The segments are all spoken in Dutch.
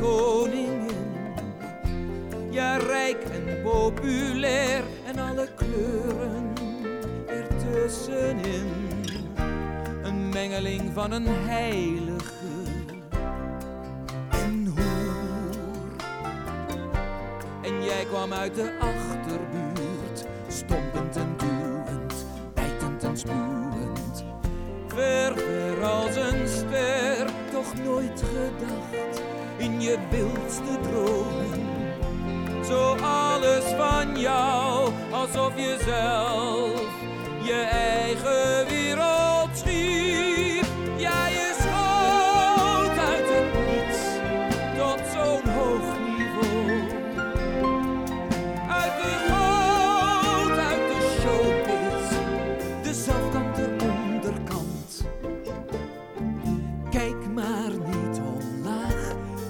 koningin. Ja, rijk en populair en alle kleuren ertussenin. Een mengeling van een heilige en hoer. En jij kwam uit de achterbuurt, stompend en duwend, bijtend en spuwend. Ver, als een ster, toch nooit gedacht in je wildste dromen. Zo alles van jou, alsof je zelf je eigen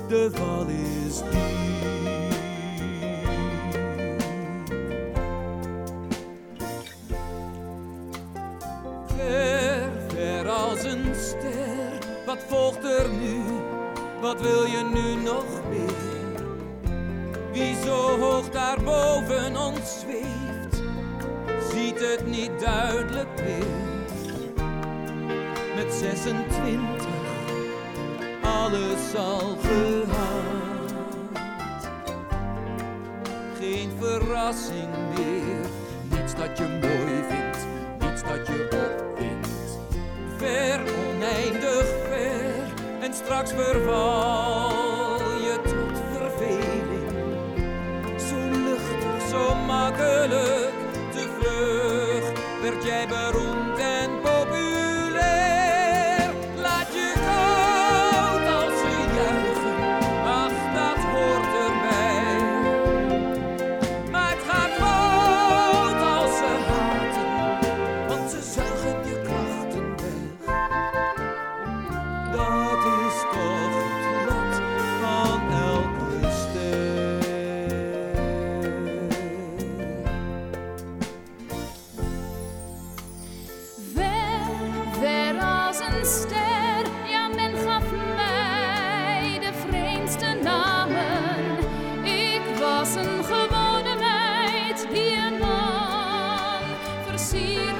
de val is diep. Ver, ver als een ster, wat volgt er nu? Wat wil je nu nog meer? Wie zo hoog daarboven ons zweeft, ziet het niet duidelijk meer. Met 26 alles al gehad. Geen verrassing meer, niets dat je mooi vindt, niets dat je opvindt. Ver, oneindig ver, en straks verval je tot verveling. Zo luchtig, zo makkelijk, te vlug werd jij beroemd. sim